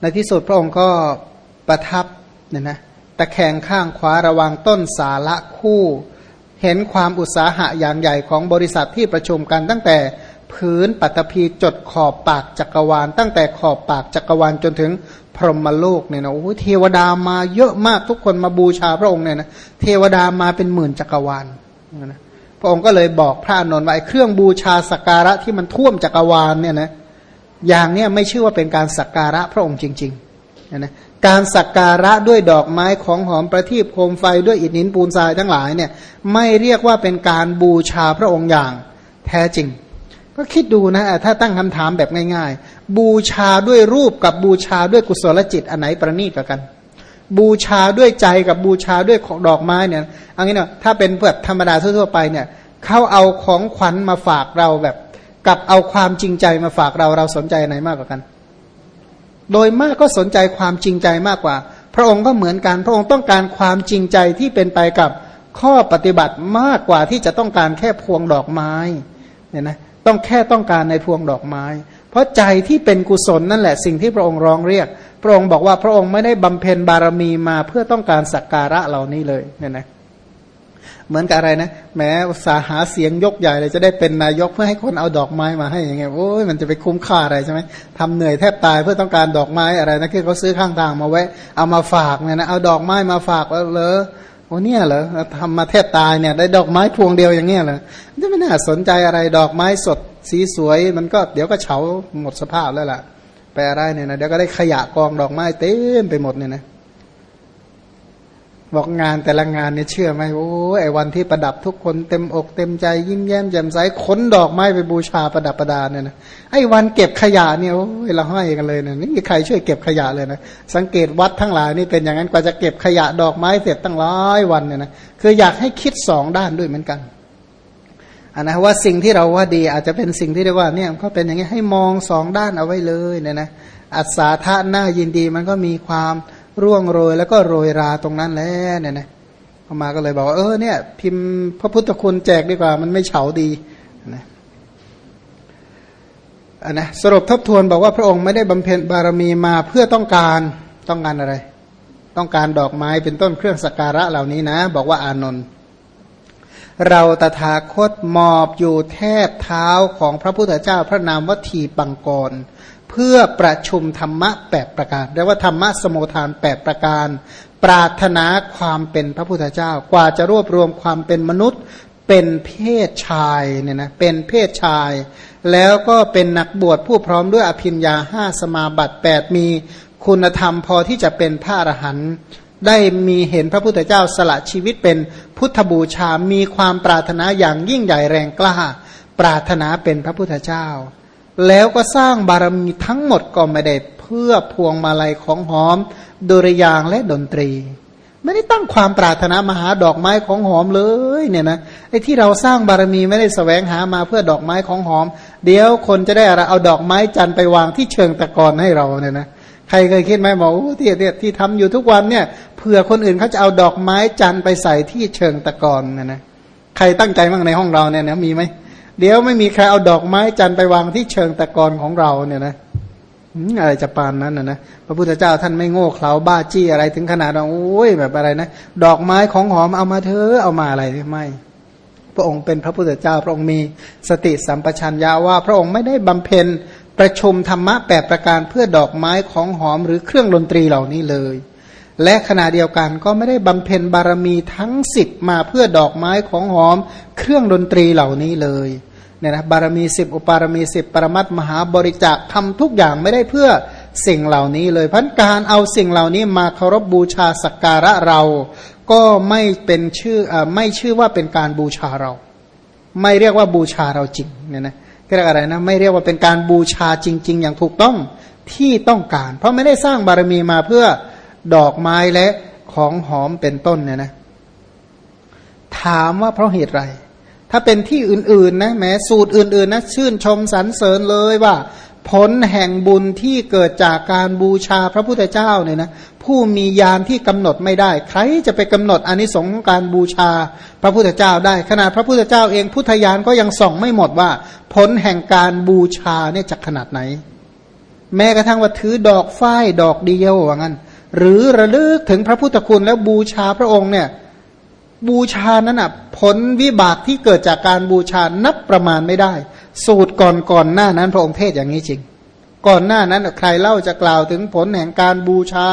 ในที่สุดพระองค์ก็ประทับเนี่ยนะตะแคงข้างขวาระวังต้นสาระคู่ เห็นความอุตสาหะอย่างใหญ่ของบริษัทที่ประชุมกันตั้งแต่พื้นปัตภีจดขอบปากจักรวาล ตั้งแต่ขอบปากจักรวาลจนถึงพรหมโลกเนี่ยนะโอ้เทวดามาเยอะมากทุกคนมาบูชาพระองค์เนี่ยนะเทวดามาเป็นหมื่นจักรวาลนะพระองค์ก็เลยบอกพระนนท์ว่าเครื่องบูชาสักการะที่มันท่วมจักรวาลเนี่ยนะ อย่างเนี้ยไม่ชื่อว่าเป็นการสักการะพระองค์จริงๆนะการสักการะด้วยดอกไม้ของหอมประทีปโคมไฟด้วยอิฐหินปูนทรายทั้งหลายเนี่ยไม่เรียกว่าเป็นการบูชาพระองค์อย่างแท้จริง ก็คิดดูนะถ้าตั้งคำถามแบบง่าย ๆ บูชาด้วยรูปกับบูชาด้วยกุศลจิตอันไหนประณีตกว่ากัน บูชาด้วยใจกับบูชาด้วยดอกไม้เนี่ยอันนี้เนาะถ้าเป็นแบบธรรมดาทั่วๆไปเนี่ยเขาเอาของขวัญมาฝากเราแบบ กับเอาความจริงใจมาฝากเราเราสนใจไหนมากกว่ากัน โดยมากก็สนใจความจริงใจมากกว่า พระองค์ก็เหมือนกัน พระองค์ต้องการความจริงใจที่เป็นไปกับข้อปฏิบัติมากกว่าที่จะต้องการแค่พวงดอกไม้เนี่ยนะต้องแค่ต้องการในพวงดอกไม้ เพราะใจที่เป็นกุศลนั่นแหละสิ่งที่พระองค์ร้องเรียก พระองค์บอกว่าพระองค์ไม่ได้บำเพ็ญบารมีมาเพื่อต้องการสักการะเหล่านี้เลยเนี่ยนะ เหมือนกับอะไรนะแม้สาหาเสียงยกใหญ่เลยจะได้เป็นนายกเพื่อให้คนเอาดอกไม้มาให้อย่างเงี้ยโอ้ยมันจะไปคุ้มค่าอะไรใช่ไหมทำเหนื่อยแทบตายเพื่อต้องการดอกไม้อะไรนะคือเขาซื้อข้างทางมาแวะเอามาฝากเนี่ยนะเอาดอกไม้มาฝากแล้วเลยโอ้เนี่ยเหรอทำมาแทบตายเนี่ยได้ดอกไม้พวงเดียวอย่างเงี้ยเหรอจะไม่น่าสนใจอะไรดอกไม้สดสีสวย มันก็เดี๋ยวก็เฉาหมดสภาพแล้วล่ะไปอะไรเนี่ยนะเดี๋ยวก็ได้ขยะกองดอกไม้เต็มไปหมดเนี่ยนะ บอกงานแต่ละงานเนี่ยเชื่อไหมโอ้ไอวันที่ประดับทุกคนเต็มอกเต็มใจ ยิ้มแย้มแจ่มใสขนดอกไม้ไปบูชาประดับประดาเนี่ยนะไอวันเก็บขยะเนี่ยโอ้ยเราห้กันเลยนะนี่มีใครช่วยเก็บขยะเลยนะสังเกตวัดทั้งหลายนี่เป็นอย่างนั้นกว่าจะเก็บขยะดอกไม้เสร็จตั้งร้อยวันเนี่ยนะคืออยากให้คิดสองด้านด้วยเหมือนกันอันนะว่าสิ่งที่เราว่าดีอาจจะเป็นสิ่งที่เรียกว่าเนี่ยเขาเป็นอย่างนี้ให้มองสองด้านเอาไว้เลยเนี่ยนะอัศาธาหน้ายินดีมันก็มีความ ร่วงโรยแล้วก็โรยราตรงนั้นแล้วเนี่ยนะพอมาก็เลยบอกว่าเออเนี่ย พิมพ์พระพุทธคุณแจกดีกว่า มันไม่เฉาดีนะอันนะสรุปทบทวนบอกว่าพระองค์ไม่ได้บำเพ็ญบารมีมาเพื่อต้องการต้องการอะไร ต้องการดอกไม้เป็นต้นเครื่องสักการะเหล่านี้นะ บอกว่าอานนท์เราตถาคตมอบอยู่แทบเท้าของพระพุทธเจ้าพระนามวัตถีปังกร เพื่อประชุมธรรมะแปดประการเรียกว่าธรรมะสมุทานแปดประการ ปรารถนาความเป็นพระพุทธเจ้า กว่าจะรวบรวมความเป็นมนุษย์ เป็นเพศชายเนี่ยนะเป็นเพศชาย แล้วก็เป็นนักบวชผู้พร้อมด้วยอภิญญาห้าสมาบัติแปดมีคุณธรรมพอที่จะเป็นพระอรหันต์ได้มีเห็นพระพุทธเจ้าสละชีวิตเป็นพุทธบูชา มีความปรารถนาอย่างยิ่งใหญ่แรงกล้า ปรารถนาเป็นพระพุทธเจ้า แล้วก็สร้างบารมีทั้งหมดก็ไม่ได้เพื่อพวงมาลัยของหอมดุริยางและดนตรี ไม่ได้ตั้งความปรารถนามาหาดอกไม้ของหอมเลยเนี่ยนะไอ้ที่เราสร้างบารมีไม่ได้สแสวงหามาเพื่อดอกไม้ของหอม เดี๋ยวคนจะได้อะไรเอาดอกไม้จันไปวางที่เชิงตะกอนให้เราเนี่ยนะใครเคยคิดไหมบอกที่ที่ที่ทำอยู่ทุกวันเนี่ยเผื่อคนอื่นเขาจะเอาดอกไม้จันไปใส่ที่เชิงตะกอนเนี่ยนะใครตั้งใจบ้างในห้องเราเนี่ยนะมีไหม เดี๋ยวไม่มีใครเอาดอกไม้จันไปวางที่เชิงตะกอนของเราเนี่ยนะอะไรจะปานนั้นนะนะพระพุทธเจ้าท่านไม่โง่เขลาบ้าจี้อะไรถึงขนาดว่าโอ้ยแบบอะไรนะดอกไม้ของหอมเอามาเธอเอามาอะไรไม่พระองค์เป็นพระพุทธเจ้าพระองค์มีสติสัมปชัญญะว่า พระองค์ไม่ได้บำเพ็ญประชุมธรรมะแปดประการเพื่อดอกไม้ของหอมหรือเครื่องดนตรีเหล่านี้เลย และขณะเดียวกันก็ไม่ได้บำเพ็ญบารมีทั้งสิบมาเพื่อดอกไม้ของหอม เครื่องดนตรีเหล่านี้เลยเนี่ยนะบารมีสิบอุปารมีสิบปรมัตมหาบริจาคทำทุกอย่างไม่ได้เพื่อสิ่งเหล่านี้เลยพันการเอาสิ่งเหล่านี้มาเคารพบบูชาสักการะเรา ก็ไม่เป็นชื่ออไม่ชื่อว่าเป็นการบูชาเรา ไม่เรียกว่าบูชาเราจริงเนี่ยนะเรียกอะไรนะไม่เรียกว่าเป็นการบูชาจริง ๆ อย่างถูกต้องที่ต้องการ เพราะไม่ได้สร้างบารมีมาเพื่อ ดอกไม้และของหอมเป็นต้นเนี่ยนะ ถามว่าเพราะเหตุไร ถ้าเป็นที่อื่นๆนะแม้สูตรอื่นๆนะชื่นชมสรรเสริญเลยว่า ผลแห่งบุญที่เกิดจากการบูชาพระพุทธเจ้าเนี่ยนะผู้มียานที่กำหนดไม่ได้ ใครจะไปกำหนดอนิสงส์ของการบูชาพระพุทธเจ้าได้ขนาดพระพุทธเจ้าเองพุทธยานก็ยังส่องไม่หมดว่า ผลแห่งการบูชาเนี่ยจะขนาดไหน แม้กระทั่งว่าถือดอกฝ้ายดอกเดียวว่างั้น หรือระลึกถึงพระพุทธคุณแล้วบูชาพระองค์เนี่ยบูชานั้นอะผลวิบากที่เกิดจากการบูชานับประมาณไม่ได้ สูตรก่อนก่อนหน้านั้นพระองค์เทศอย่างนี้จริง ก่อนหน้านั้นใครเล่าจะกล่าวถึงผลแห่งการบูชา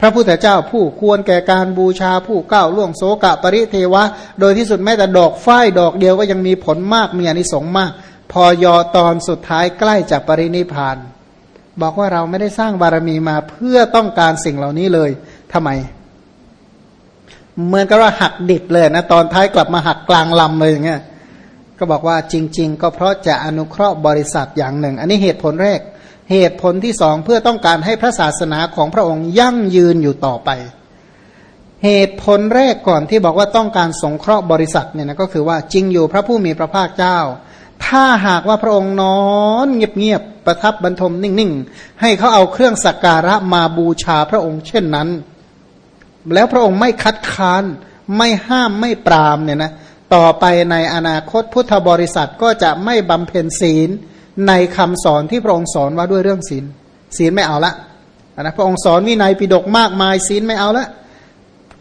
พระพุทธเจ้าผู้ควรแก่การบูชาผู้ก้าวล่วงโสกะปริเทวะ โดยที่สุดแม้แต่ดอกฝ้ายดอกเดียวก็ยังมีผลมากมีอนิสงส์มาก พอยอตอนสุดท้ายใกล้จากปรินิพาน บอกว่าเราไม่ได้สร้างบารมีมาเพื่อต้องการสิ่งเหล่านี้เลยทำไม เหมือนกับว่าหักดิบเลยนะตอนท้ายกลับมาหักกลางลำเลยอย่างเงี้ยก็บอกว่าจริง ๆ ก็เพราะจะอนุเคราะห์บริษัทอย่างหนึ่ง อันนี้เหตุผลแรก เหตุผลที่สองเพื่อต้องการให้พระศาสนาของพระองค์ยั่งยืนอยู่ต่อไป เหตุผลแรกก่อนที่บอกว่าต้องการสงเคราะห์บริษัทเนี่ยนะก็คือว่าจริงอยู่พระผู้มีพระภาคเจ้า ถ้าหากว่าพระองค์นอนเงียบๆประทับบรรทมนิ่งๆ ให้เขาเอาเครื่องสักการะมาบูชาพระองค์เช่นนั้น แล้วพระองค์ไม่คัดค้านไม่ห้ามไม่ปรามเนี่ยนะต่อไปในอนาคตพุทธบริษัทก็จะไม่บำเพ็ญศีลในคำสอนที่พระองค์สอนว่าด้วยเรื่องศีลศีลไม่เอาละนะพระองค์สอนวินัยปิดกมากมายศีลไม่เอาละ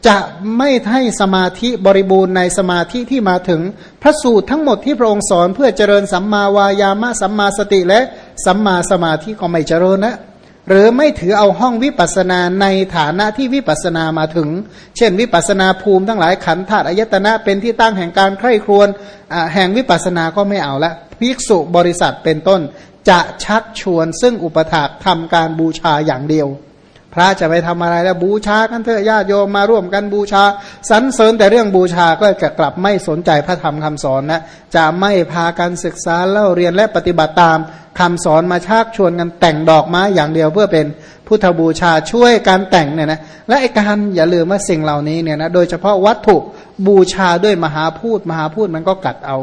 จะไม่ให้สมาธิบริบูรณ์ในสมาธิที่มาถึงพระสูตรทั้งหมดที่พระองค์สอนเพื่อเจริญสัมมาวายามะสัมมาสติและสัมมาสมาธิก็ไม่เจริญนะหรือไม่ถือเอาห้องวิปัสนาในฐานะที่วิปัสนามาถึง เช่น วิปัสนาภูมิทั้งหลายขันธ์ธาตุอายตนะเป็นที่ตั้งแห่งการใคร่ครวญแห่งวิปัสนาก็ไม่เอาละภิกษุบริษัทเป็นต้น จะชักชวนซึ่งอุปถากทำการบูชาอย่างเดียว พระจะไปทำอะไรแล้วบูชากันเถอะญาติโยมมาร่วมกันบูชาสรรเสริญแต่เรื่องบูชาก็จะกลับไม่สนใจพระธรรมคำสอนนะจะไม่พากันศึกษาเล่าเรียนและปฏิบัติตามคำสอนมาชักชวนกันแต่งดอกไม้อย่างเดียวเพื่อเป็นพุทธบูชาช่วยการแต่งเนี่ยนะและไอการอย่าลืมว่าสิ่งเหล่านี้เนี่ยนะโดยเฉพาะวัตถุบูชาด้วยมหาพูดมหาพูดมันก็กัดเอา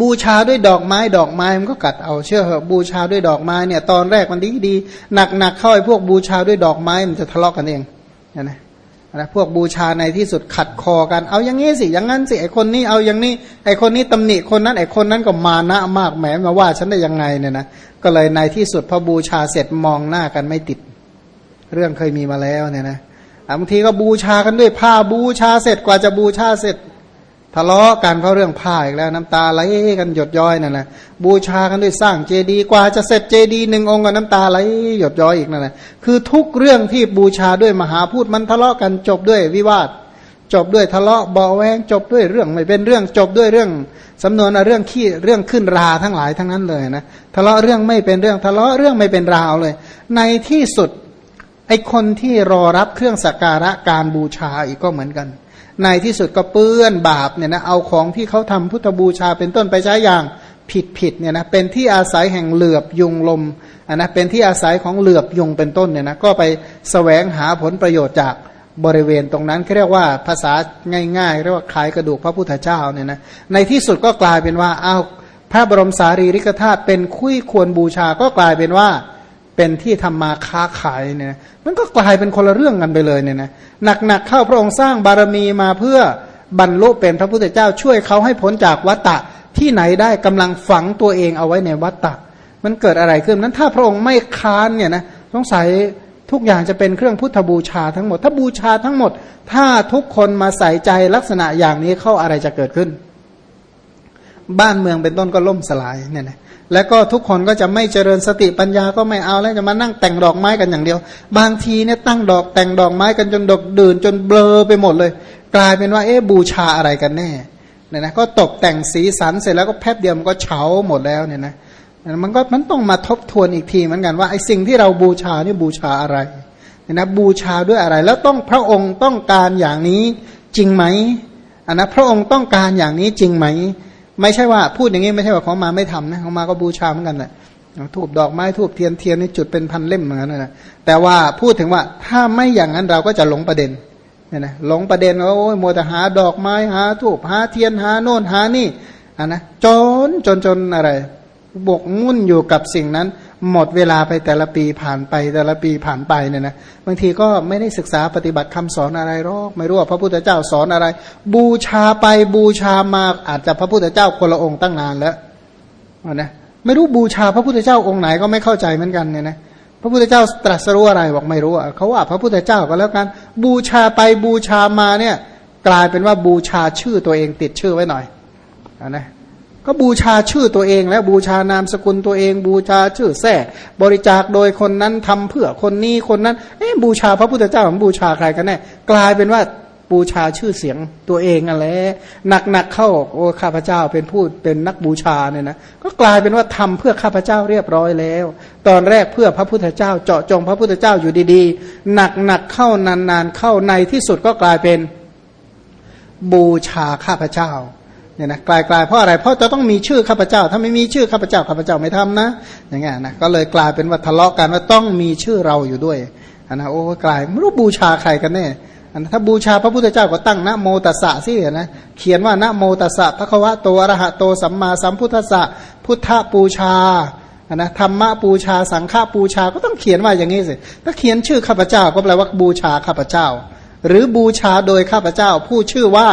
บูชาด้วยดอกไม้ดอกไม้มันก็กัดเอาเชื่อเหอะบูชาด้วยดอกไม้เนี่ยตอนแรกมันดีดีหนักหนักเข้าไอ้พวกบูชาด้วยดอกไม้มันจะทะเลาะกันเองนะนะพวกบูชาในที่สุดขัดคอกัน เอาอย่างนี้สิอย่างนั้นสิไอคนนี้เอาอย่างนี้ไอคนนี้ตำหนิคนนั้นไอคนนั้นก็มานะมากแหมมาว่าฉันได้ยังไงเนี่ยนะก็เลยในที่สุดพอบูชาเสร็จมองหน้ากันไม่ติด เรื่องเคยมีมาแล้วเนี่ยนะบางทีก็บูชากันด้วยผ้าบูชาเสร็จกว่าจะบูชาเสร็จ ทะเลาะกันเพราะเรื่องผ้าอีกแล้วน้ำตาไหลกันหยดย้อยนั่นแหละบูชากันด้วยสร้างเจดีย์กว่าจะเสร็จเจดีย์หนึ่งองค์ก็น้ำตาไหลหยดย้อยอีกนั่นแหละคือทุกเรื่องที่บูชาด้วยมหาพูดมันทะเลาะกันจบด้วยวิวาท จบด้วยทะเลาะเบาแวงจบด้วยเรื่องไม่เป็นเรื่องจบด้วยเรื่องสำนวนเรื่องขี้เรื่องขึ้นราทั้งหลายทั้งนั้นเลยนะทะเลาะเรื่องไม่เป็นเรื่องทะเลาะเรื่องไม่เป็นราวเลย ในที่สุดไอคนที่รอรับเครื่องสักการะการบูชาอีกก็เหมือนกัน ในที่สุดก็เปื้อนบาปเนี่ยนะเอาของที่เขาทำพุทธบูชาเป็นต้นไปใช้อย่างผิดผิดเนี่ยนะเป็นที่อาศัยแห่งเหลือบยุงลมอะนะเป็นที่อาศัยของเหลือบยุงเป็นต้นเนี่ยนะก็ไปสแสวงหาผลประโยชน์จากบริเวณตรงนั้นเรียกว่าภาษาง่ายๆเรียกว่าขายกระดูกพระพุทธเจ้าเนี่ยนะในที่สุดก็กลายเป็นว่าเอาพระบรมสารีริกธาตุเป็นคุยควรบูชาก็กลายเป็นว่า เป็นที่ทำมาค้าขายเนี่ยมันก็กลายเป็นคนละเรื่องกันไปเลยเนี่ยนะหนักๆเข้าพระองค์สร้างบารมีมาเพื่อบรรลุเป็นพระพุทธเจ้าช่วยเขาให้พ้นจากวัตตะที่ไหนได้กำลังฝังตัวเองเอาไว้ในวัตตะ มันเกิดอะไรขึ้นนั้นถ้าพระองค์ไม่ค้านเนี่ยนะสงสัยทุกอย่างจะเป็นเครื่องพุทธบูชาทั้งหมด ถ้าบูชาทั้งหมด ถ้าทุกคนมาใส่ใจลักษณะอย่างนี้เข้าอะไรจะเกิดขึ้น บ้านเมืองเป็นต้นก็ล่มสลายเนี่ยนะแล้วก็ทุกคนก็จะไม่เจริญสติปัญญาก็ไม่เอาแล้วจะมานั่งแต่งดอกไม้กันอย่างเดียว บางทีเนี่ยตั้งดอกแต่งดอกไม้กันจนดกดื่นจนเบลอไปหมดเลย กลายเป็นว่าเอ๊ะบูชาอะไรกันแน่เนี่ยนะก็ตกแต่งสีสันเสร็จแล้วก็แป๊บเดียวมันก็เฉาหมดแล้วเนี่ยนะมันก็มันต้องมาทบทวนอีกทีเหมือนกันว่าไอ้สิ่งที่เราบูชานี่บูชาอะไรเนี่ยนะบูชาด้วยอะไร แล้วต้องพระองค์ต้องการอย่างนี้จริงไหมอันนะพระองค์ต้องการอย่างนี้จริงไหม ไม่ใช่ว่าพูดอย่างนี้ไม่ใช่ว่าของมาไม่ทำนะของมาก็บูชาเหมือนกันแหละทูบดอกไม้ทูบเทียนเทียนนี่จุดเป็นพันเล่มเหมือนกันนะแต่ว่าพูดถึงว่าถ้าไม่อย่างนั้นเราก็จะหลงประเด็นเนี่ยนะหลงประเด็นว่าโอ้ยมัวแต่หาดอกไม้หาทูบหาเทียนหาโน่นหานี่อะนะจนจนจนอะไร บกมุ่นอยู่กับสิ่งนั้น หมดเวลาไปแต่ละปีผ่านไปแต่ละปีผ่านไปเนี่ยนะบางทีก็ไม่ได้ศึกษาปฏิบัติคำสอนอะไรหรอกไม่รู้ว่าพระพุทธเจ้าสอนอะไร บูชาไปบูชามาอาจจะพระพุทธเจ้าคนละองค์ตั้งนานแล้วนะไม่รู้บูชาพระพุทธเจ้าองค์ไหนก็ไม่เข้าใจเหมือนกันเนี่ยนะพระพุทธเจ้าตรัสรู้อะไรบอกไม่รู้อะเขาว่าพระพุทธเจ้าก็แล้วกัน บูชาไปบูชามาเนี่ย กลายเป็นว่าบูชาชื่อตัวเองติดชื่อไว้หน่อยอนะ ก็บูชาชื่อตัวเอง แล้วบูชานามสกุลตัวเอง บูชาชื่อแท้บริจาคโดยคนนั้นทำเพื่อคนนี้คนนั้นเอ๊บูชาพระพุทธเจ้าบูชาใครกันแน่กลายเป็นว่าบูชาชื่อเสียงตัวเองอะไรหนักๆเข้าโอ้ข้าพเจ้าเป็นผู้เป็นนักบูชาเนี่ยนะก็กลายเป็นว่าทำเพื่อข้าพเจ้าเรียบร้อยแล้ว ตอนแรกเพื่อพระพุทธเจ้าเจาะจงพระพุทธเจ้าอยู่ดีๆ หนักๆเข้านานๆเข้าในที่สุดก็กลายเป็นบูชาข้าพเจ้า เนี่ยนะกลายกลายเพราะอะไรเพราะจะต้องมีชื่อข้าพเจ้า ถ้าไม่มีชื่อข้าพเจ้าข้าพเจ้าไม่ทำนะ อย่างเงี้ยนะก็เลยกลายเป็นว่าทะเลาะกันว่าต้องมีชื่อเราอยู่ด้วยอันนะโอ้กลายไม่รู้บูชาใครกันแน่อันถ้าบูชาพระพุทธเจ้าก็ตั้งนะโมตัสสะสินะเขียนว่านะโมตัสสะพระควะโตอรหะโตสัมมาสัมพุทธัสสะพุทธปูชาอันนะธรรมะปูชาสังฆปูชาก็ต้องเขียนว่าอย่างนี้สิถ้าเขียนชื่อข้าพเจ้าก็แปลว่าบูชาข้าพเจ้า หรือบูชาโดยข้าพเจ้าผู้ชื่อว่า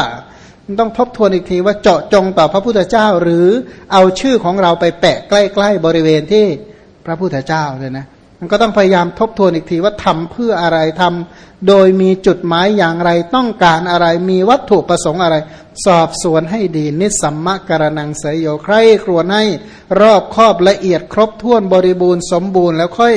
ต้องทบทวนอีกทีว่าเจาะจงต่อพระพุทธเจ้า หรือเอาชื่อของเราไปแปะใกล้ๆบริเวณที่พระพุทธเจ้าเลยนะมันก็ต้องพยายามทบทวนอีกทีว่าทำเพื่ออะไรทำโดยมีจุดหมายอย่างไรต้องการอะไรมีวัตถุประสงค์อะไร สอบสวนให้ดี นิสัมมะกรนังเสยโยใครครวญให้รอบครอบละเอียดครบถ้วนบริบูรณ์สมบูรณ์แล้วค่อย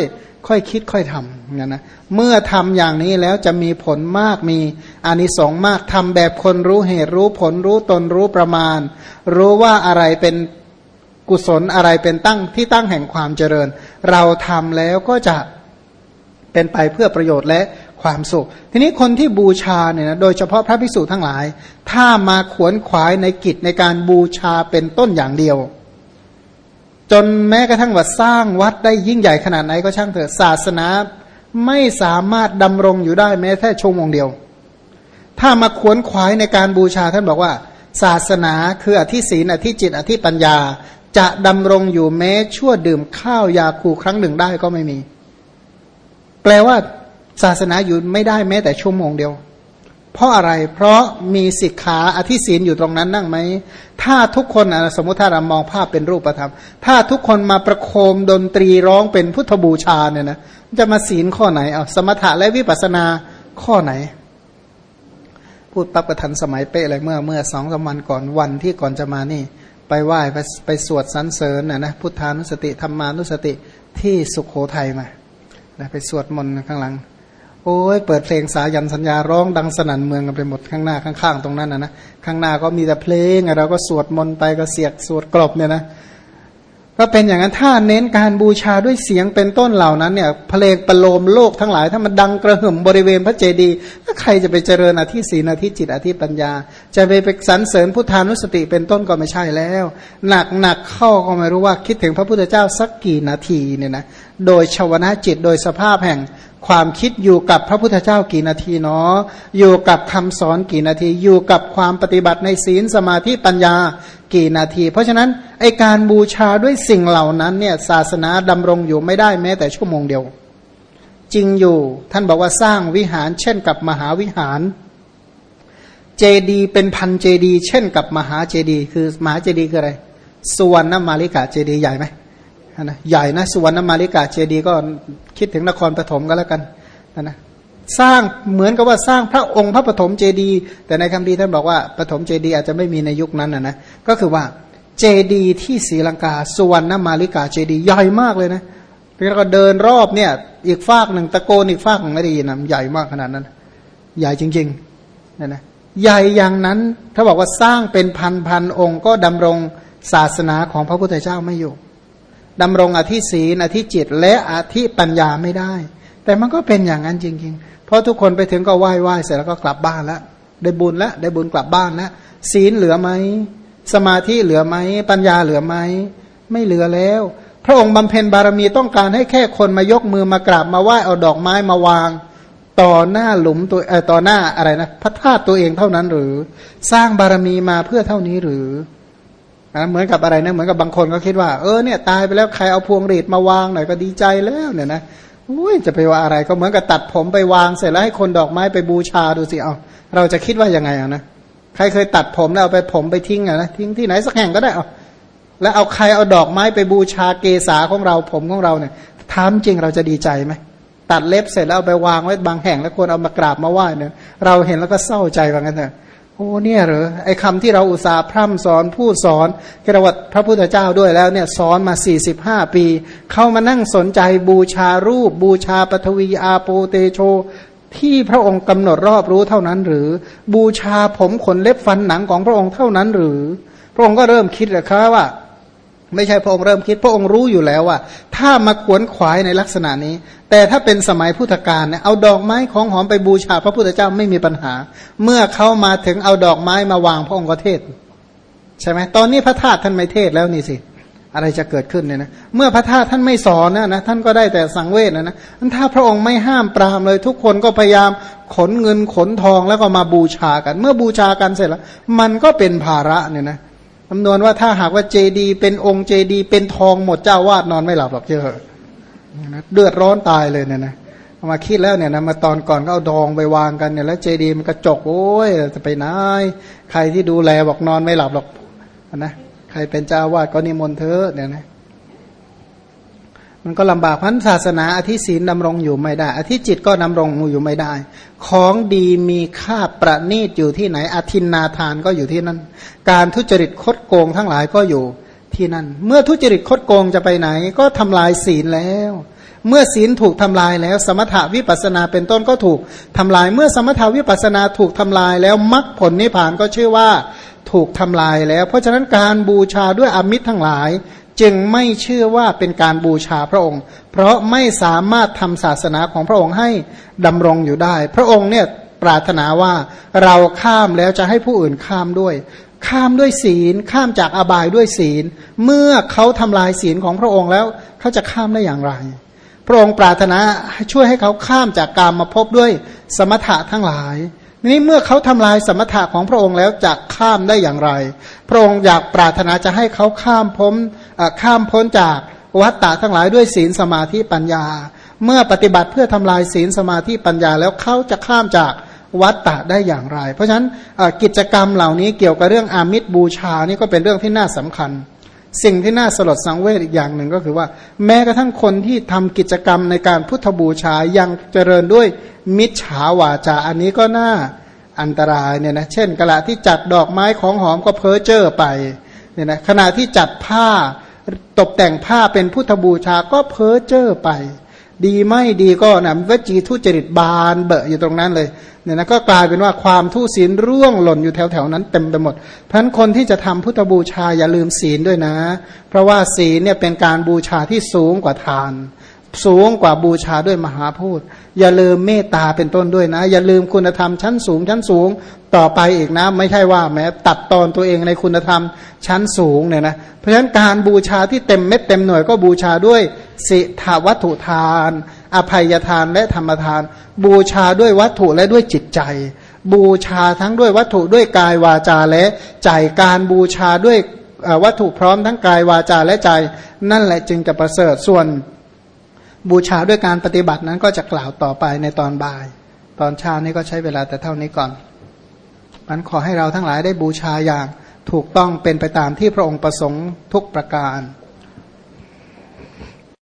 ค่อยคิดค่อยทำนะนะเมื่อทำอย่างนี้แล้วจะมีผลมากมีอานิสงส์มากทำแบบคนรู้เหตุรู้ผลรู้ตนรู้ประมาณ รู้ว่าอะไรเป็นกุศลอะไรเป็นตั้งที่ตั้งแห่งความเจริญ เราทำแล้วก็จะเป็นไปเพื่อประโยชน์และความสุข ทีนี้คนที่บูชาเนี่ยนะโดยเฉพาะพระภิกษุทั้งหลาย ถ้ามาขวนขวายในกิจในการบูชาเป็นต้นอย่างเดียว จนแม้กระทั่งว่าสร้างวัดได้ยิ่งใหญ่ขนาดไหนก็ช่างเถอะศาสนาไม่สามารถดำรงอยู่ได้แม้แค่ชั่วโมงเดียว ถ้ามาขวนขวายในการบูชาท่านบอกว่า ศาสนาคืออธิศีนอธิจิต อธิปัญญา จะดำรงอยู่แม้ชั่วดื่มข้าวยาคูครั้งหนึ่งได้ก็ไม่มี แปลว่าศาสนาอยู่ไม่ได้แม้แต่ชั่วโมงเดียว เพราะอะไร เพราะมีสิกขาอธิศีนอยู่ตรงนั้นนั่งไหม ถ้าทุกคนสมมติถ้าเรามองภาพเป็นรูปธรรม ถ้าทุกคนมาประโคมดนตรีร้องเป็นพุทธบูชาเนี่ยนะ จะมาศีลข้อไหน เอาสมถะและวิปัสสนาข้อไหน พูดปั๊บกระทันสมัยเป๊ะเลยเมื่อเมื่อสองสามวันก่อนวันที่ก่อนจะมานี่ ไปไหว้ไปไปสวดสรรเสริญนะนะพุทธานุสติธรรมานุสติที่สุขโขทัยมานะไปสวดมนต์ข้างหลัง โอ้ยเปิดเพลงสายันสัญญาร้องดังสนั่นเมืองกันไปหมดข้างหน้าข้างๆตรงนั้นนะนะข้างหน้าก็มีแต่เพลงเราก็สวดมนต์ไปก็เสียกสวดกลบเนี่ยนะก็เป็นอย่างนั้นถ้าเน้นการบูชาด้วยเสียงเป็นต้นเหล่านั้นเนี่ยเพลงประโลมโลกทั้งหลาย ถ้ามันดังกระหึ่มบริเวณพระเจดีย์ถ้าใครจะไปเจริญอธิศีนอธิจิตอธิปัญญา จะไปไปสรรเสริญพุทธานุสติเป็นต้นก็ไม่ใช่แล้ว หนักหนักเข้าก็ไม่รู้ว่าคิดถึงพระพุทธเจ้าสักกี่นาทีเนี่ยนะโดยชวนาจิตโดยสภาพแห่ง ความคิดอยู่กับพระพุทธเจ้ากี่นาทีเนาะอยู่กับคำสอนกี่นาที อยู่กับความปฏิบัติในศีลสมาธิปัญญากี่นาที เพราะฉะนั้นไอการบูชาด้วยสิ่งเหล่านั้นเนี่ยศาสนาดำรงอยู่ไม่ได้แม้แต่ชั่วโมงเดียว จริงอยู่ท่านบอกว่าสร้างวิหารเช่นกับมหาวิหาร เจดีเป็นพันเจดี เช่นกับมหาเจดี คือมหาเจดีคืออะไรสุวรรณมาลิกาเจดีใหญ่ไหม นะใหญ่นะสุวรรณมาริกาเจดีก็คิดถึงนครปฐมก็แล้วกันนะสร้างเหมือนกับว่าสร้างพระองค์พระปฐมเจดี แต่ในคำดีท่านบอกว่าปฐมเจดีอาจจะไม่มีในยุคนั้นนะนะก็คือว่าเจดีที่ศรีลังกาสุวรรณมาริกาเจดีใหญ่มากเลยนะแล้วก็เดินรอบเนี่ย อีกฟากหนึ่งตะโกนอีกฟากหนึ่งไม่ได้ยินนะใหญ่มากขนาดนั้น ใหญ่จริงๆนะนะใหญ่อย่างนั้นถ้าบอกว่าสร้างเป็นพันพันองค์ก็ดำรงศาสนาของพระพุทธเจ้าไม่อยู่ ดำรงอธิศีนอธิจิต และอธิปัญญาไม่ได้ แต่มันก็เป็นอย่างนั้นจริง ๆ เพราะทุกคนไปถึงก็ไหว้ไหว้เสร็จแล้วก็กลับบ้านแล้วได้บุญแล้วได้บุญกลับบ้านแล้วศีลเหลือไหมสมาธิเหลือไหมปัญญาเหลือไหมไม่เหลือแล้ว พระองค์บำเพ็ญบารมีต้องการให้แค่คนมายกมือมากราบมาไหว้เอาดอกไม้มาวาง ต่อหน้าหลุมตัวเอ่อต่อหน้าอะไรนะพระธาตุตัวเองเท่านั้นหรือ สร้างบารมีมาเพื่อเท่านี้หรือ นะเหมือนกับอะไรนะเหมือนกับบางคนก็คิดว่าเออเนี่ยตายไปแล้วใครเอาพวงหรีดมาวางหน่อยก็ดีใจแล้วเนี่ยนะอุ้ยจะไปว่าอะไรก็เหมือนกับตัดผมไปวางเสร็จแล้วให้คนดอกไม้ไปบูชาดูสิเอาเราจะคิดว่ายังไงอะนะใครเคยตัดผมแล้วเอาไปผมไปทิ้งอะนะทิ้งที่ไหนสักแห่งก็ได้เอาแล้วเอาใครเอาดอกไม้ไปบูชาเกษาของเราผมของเราเนี่ยถามจริงเราจะดีใจไหมตัดเล็บเสร็จแล้วเอาไปวางไว้บางแห่งแล้วคนเอามากราบมาไหว้เนี่ยเราเห็นแล้วก็เศร้าใจว่างั้นเถอะ โอ้เนี่ยเหรอไอ้คำที่เราอุตส่าห์พร่ำสอนผู้สอนกระวัตพระพุทธเจ้าด้วยแล้วเนี่ยสอนมา 45 ปี เข้ามานั่งสนใจบูชารูป บูชาปฐวีอาโปเตโช ที่พระองค์กำหนดรอบรู้เท่านั้นหรือ บูชาผมขนเล็บฟันหนังของพระองค์เท่านั้นหรือ พระองค์ก็เริ่มคิดแลยครับว่า ไม่ใช่พระองค์เริ่มคิด พระองค์รู้อยู่แล้วว่า ถ้ามาขวนขวายในลักษณะนี้ แต่ถ้าเป็นสมัยพุทธกาลเนี่ยเอาดอกไม้ของหอมไปบูชา พระพุทธเจ้าไม่มีปัญหา เมื่อเขามาถึงเอาดอกไม้มาวางพระองค์ก็เทศ ใช่ไหมตอนนี้พระธาตุท่านไม่เทศแล้วนี่สิ อะไรจะเกิดขึ้นเนี่ยนะเมื่อพระธาตุท่านไม่สอนนะนะท่านก็ได้แต่สังเวชนะนะถ้าพระองค์ไม่ห้ามปรามเลย ทุกคนก็พยายามขนเงินขนทองแล้วก็มาบูชากัน เมื่อบูชากันเสร็จแล้ว มันก็เป็นภาระเนี่ยนะ คำนวณว่าถ้าหากว่าเจดี เป็นองค์เจดี เป็นทองหมดเจ้าวาดนอนไม่หลับหรอกเจ้าเดือดร้อนตายเลยเนี่ยนะมาคิดแล้วเนี่ยนะมาตอนก่อนก็เอาดองไปวางกันเนี่ยแล้วเจดีมันกระจกโอ้ยจะไปไหนใครที่ดูแลบอกนอนไม่หลับหรอกนะใครเป็นเจ้าวาดก็นิมนต์เธอเนี่ยนะ มันก็ลำบากพันศาสนาอธิศีลดำรงอยู่ไม่ได้ อธิจิตก็ดำรงอยู่ไม่ได้ ของดีมีค่าประณีตอยู่ที่ไหน อธินนาทานก็อยู่ที่นั่น การทุจริตคดโกงทั้งหลายก็อยู่ที่นั่น เมื่อทุจริตคดโกงจะไปไหน ก็ทำลายศีลแล้ว เมื่อศีลถูกทำลายแล้ว สมถาวิปัสนาเป็นต้นก็ถูกทำลาย เมื่อสมถาวิปัสนาถูกทำลายแล้วมรรคผลนิพพานก็ชื่อว่าถูกทำลายแล้ว เพราะฉะนั้นการบูชาด้วยอมิตรทั้งหลาย จึงไม่เชื่อว่าเป็นการบูชาพระองค์ เพราะไม่สามารถทำศาสนาของพระองค์ให้ดำรงอยู่ได้ พระองค์เนี่ยปรารถนาว่าเราข้ามแล้วจะให้ผู้อื่นข้ามด้วย ข้ามด้วยศีล ข้ามจากอบายด้วยศีล เมื่อเขาทำลายศีลของพระองค์แล้วเขาจะข้ามได้อย่างไร พระองค์ปรารถนาช่วยให้เขาข้ามจากกามมาพบด้วยสมถะทั้งหลายนี้เมื่อเขาทำลายสมถะของพระองค์แล้วจะข้ามได้อย่างไร พระองค์อยากปรารถนาจะให้เขาข้ามพ้น ข้ามพ้นจากวัฏฏะทั้งหลายด้วยศีลสมาธิปัญญา เมื่อปฏิบัติเพื่อทำลายศีลสมาธิปัญญาแล้วเขาจะข้ามจากวัฏฏะได้อย่างไร เพราะฉะนั้นกิจกรรมเหล่านี้เกี่ยวกับเรื่องอามิตรบูชานี่ก็เป็นเรื่องที่น่าสำคัญ สิ่งที่น่าสลดสังเวชอีกอย่างหนึ่งก็คือว่า แม้กระทั่งคนที่ทำกิจกรรมในการพุทธบูชายังเจริญด้วยมิจฉาวาจาอันนี้ก็น่าอันตรายเนี่ยนะเช่นกระที่จัดดอกไม้ของหอมก็เพ้อเจ้อไปเนี่ยนะขณะที่จัดผ้า ตกแต่งผ้าเป็นพุทธบูชาก็เพ้อเจ้อไป ดีไม่ดีก็นะวจีทุจริตบานเบอะอยู่ตรงนั้นเลยเนี่ยนะก็กลายเป็นว่าความทุศีลร่วงหล่นอยู่แถวๆนั้นเต็มไปหมดเพราะฉนั้นคนที่จะทำพุทธบูชาอย่าลืมศีลด้วยนะ เพราะว่าศีลเนี่ยเป็นการบูชาที่สูงกว่าทาน สูงกว่าบูชาด้วยมหาพูดอย่าลืมเมตตาเป็นต้นด้วยนะ อย่าลืมคุณธรรมชั้นสูงชั้นสูงต่อไปอีกนะ ไม่ใช่ว่าแม้ตัดตอนตัวเองในคุณธรรมชั้นสูงเนี่ยนะเพราะฉะนั้นการบูชาที่เต็มเม็ดเต็มหน่วยก็บูชาด้วยสิทาวัตถุทาน อภัยทานและธรรมทาน บูชาด้วยวัตถุและด้วยจิตใจ บูชาทั้งด้วยวัตถุด้วยกายวาจาและใจการบูชาด้วยวัตถุพร้อมทั้งกายวาจาและใจ นั่นแหละจึงจะประเสริฐส่วน บูชาด้วยการปฏิบัตินั้นก็จะกล่าวต่อไปในตอนบ่าย ตอนเช้านี้ก็ใช้เวลาแต่เท่านี้ก่อนมันขอให้เราทั้งหลายได้บูชาอย่างถูกต้องเป็นไปตามที่พระองค์ประสงค์ทุกประการ